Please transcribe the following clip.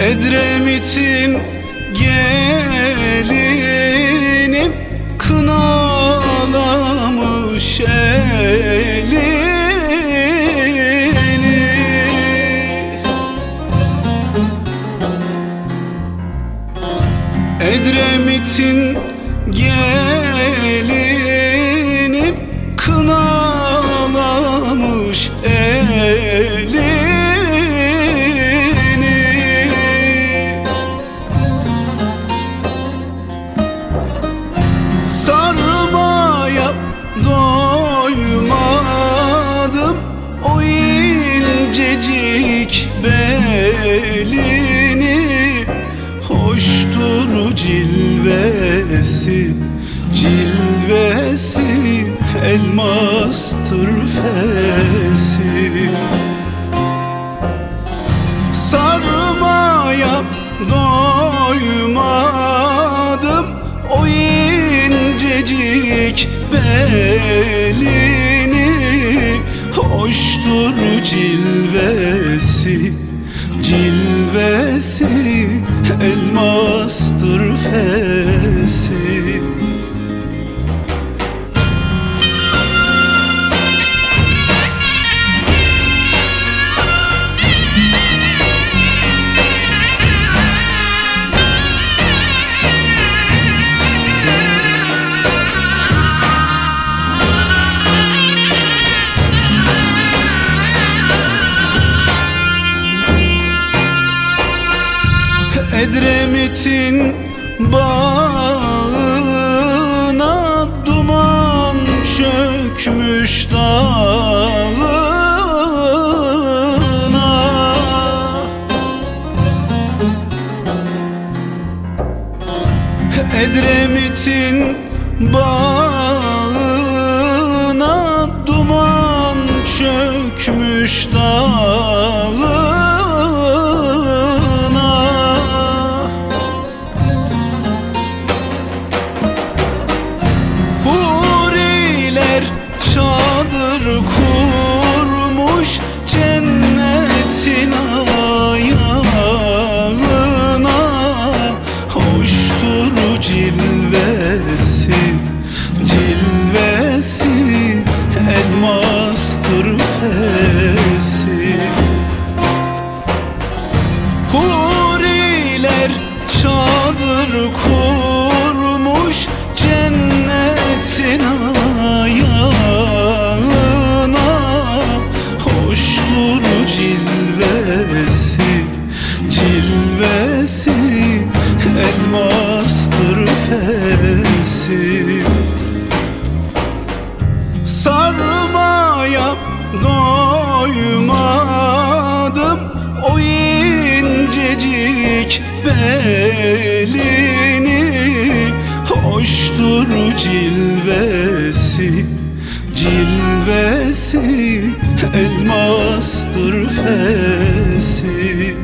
Edremit'in gelini kınalamış elini. Edremit'in gelini kınalamış incecik belini Hoştur cilvesi, cilvesi Elmastır fesi. Sarmaya doymadım o cilvesi Elmastır fesi Edremit'in bağına duman çökmüş dağına Edremit'in bağına duman çökmüş dağına cennetin ayağına cilvesi Elmastır fesi Sarmaya doymadım o incecik belini. Hoştur cilvesi, cilvesi Elmastır fesi